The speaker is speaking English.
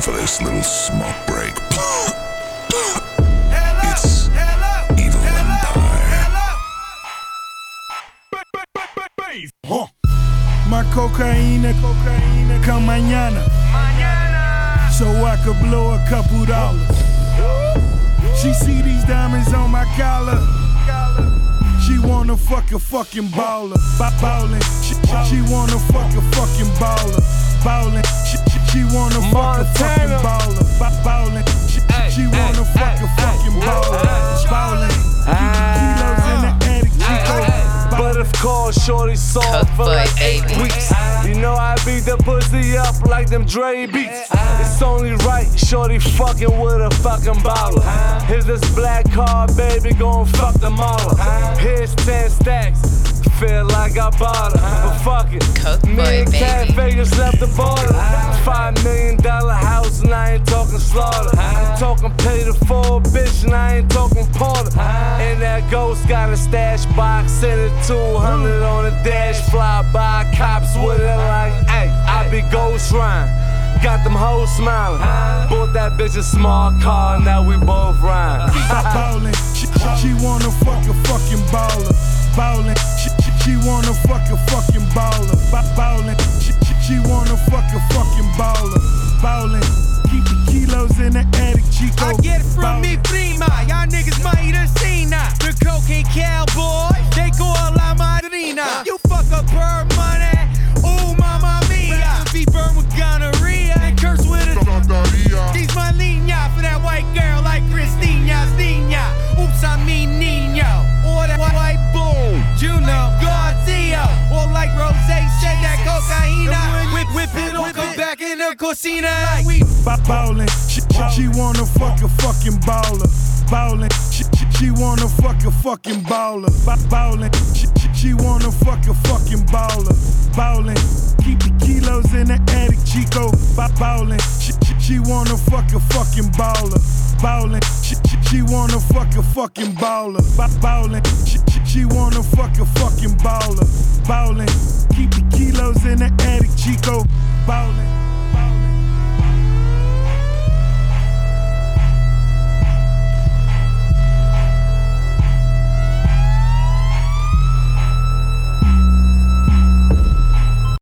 time for this little smoke break. it's Evil Empire. My cocaína, cocaína, come mañana. So I could blow a couple dollars. She see these diamonds on my collar. She wanna fuck a fucking baller. Ba- Ballin'. She, she- she wanna fuck a fucking Course, shorty soft for like eight baby. weeks. You know I beat the pussy up like them Dre beats. It's only right, shorty fucking with a fucking baller. Here's this black car, baby, gon' fuck the model. Here's 10 stacks. Feel like I bought her, but fuck it. Cookboy, Me and Cat. Vegas left the border. Five million dollar house, and I ain't talking slaughter. I'm talking pay the full bitch, and I ain't talking porter. And that ghost got a stash box, send it 200 on the dash. Fly by cops with it like, hey, I be ghost rhyme. Got them hoes smiling. Bought that bitch a small car, now we both rhyme. Ballin'. She, she- she wanna fuck a fucking baller. Ballin'. She, she- she wanna fuck a fucking baller. Ballin'. She, she- she wanna fuck a fucking baller. Ballin'. Keep the kilos in the attic, Chico. I get it from me prima. Y'all niggas might fuck up money. Ooh, mamma mia. Be burned with gonorrhea and curse with a She's my niña for that white girl like Christina's niña. Oops, I mean Nino. Or that white bull. Juno, Garcia. Or like Rose said that cocaina. Whip, whip it on, come back in the cocina. Like we Ba- Ballin'. She, she, she wanna fuck a fucking baller. Ballin'. She, she, she wanna fuck a fucking baller. Ba- Ballin'. She, she, wanna fuck a fucking baller. Ballin'. Keep the kilos in the attic, Chico. Ba- Ballin'. She, she, she wanna fuck a fucking baller. Ballin'. She, she, she wanna fuck a fucking baller. Ba- Ballin'. She, she, she wanna fuck a fucking baller. Ballin'. Keep the kilos in the attic, Chico. Ballin'.